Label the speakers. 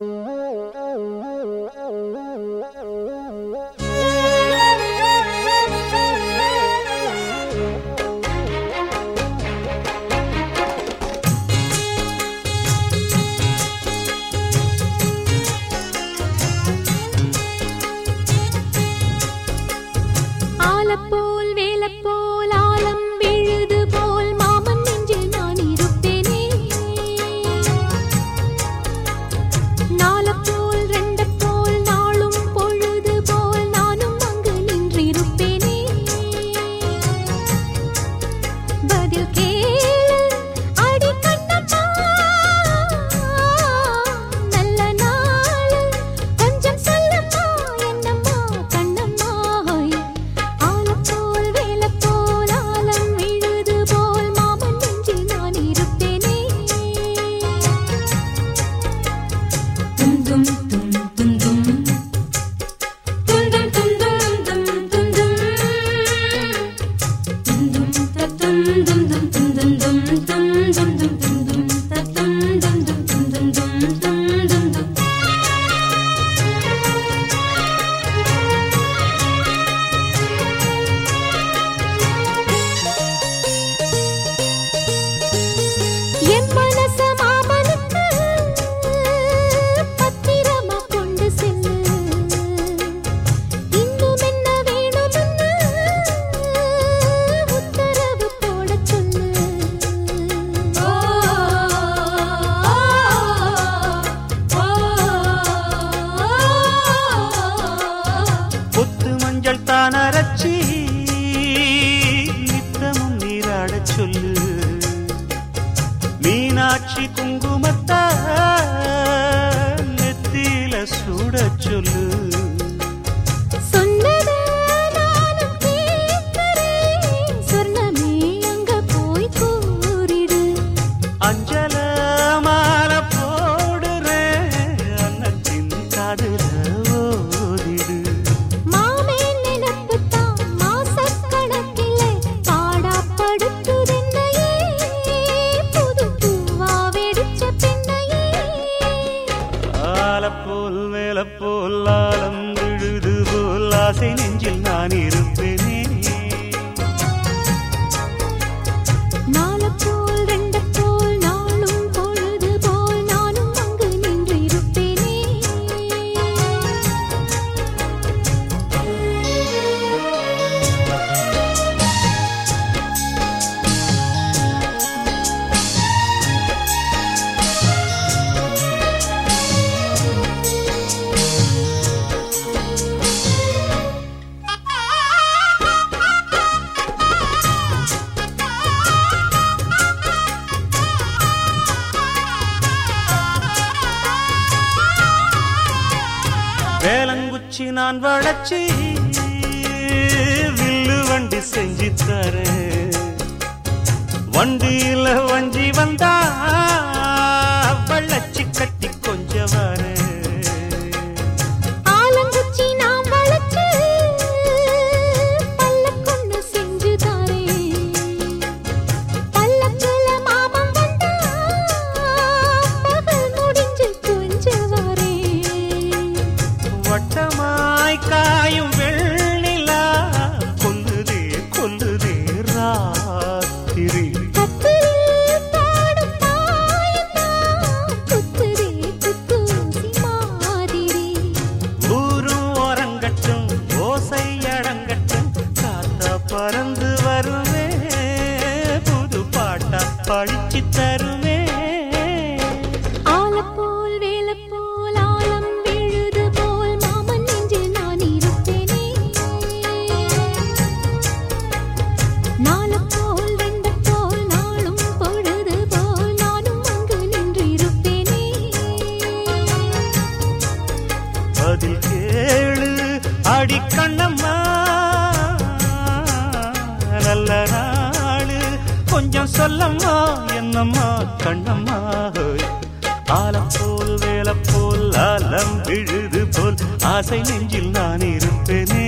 Speaker 1: Mm-hmm. வாழச் சொல்லு.
Speaker 2: மீனாட்சி குங்குமத்தா நெத்தியில சுடச் சொல்லு. தாளம் விழுது போல் ஆசை நெஞ்சில் நான்
Speaker 1: இரு
Speaker 2: வச்சு நான் வளச்சி வில்லு வண்டி செஞ்சு தரேன். வண்டியில வஞ்சி வந்தா பழி கொஞ்சம் சொல்லம்மா என்னம்மா கண்ணம்மா ஆலம் போல் வேலை போல் ஆலம் விழுது போல் ஆசை நெஞ்சில் நான் இருப்பேனே.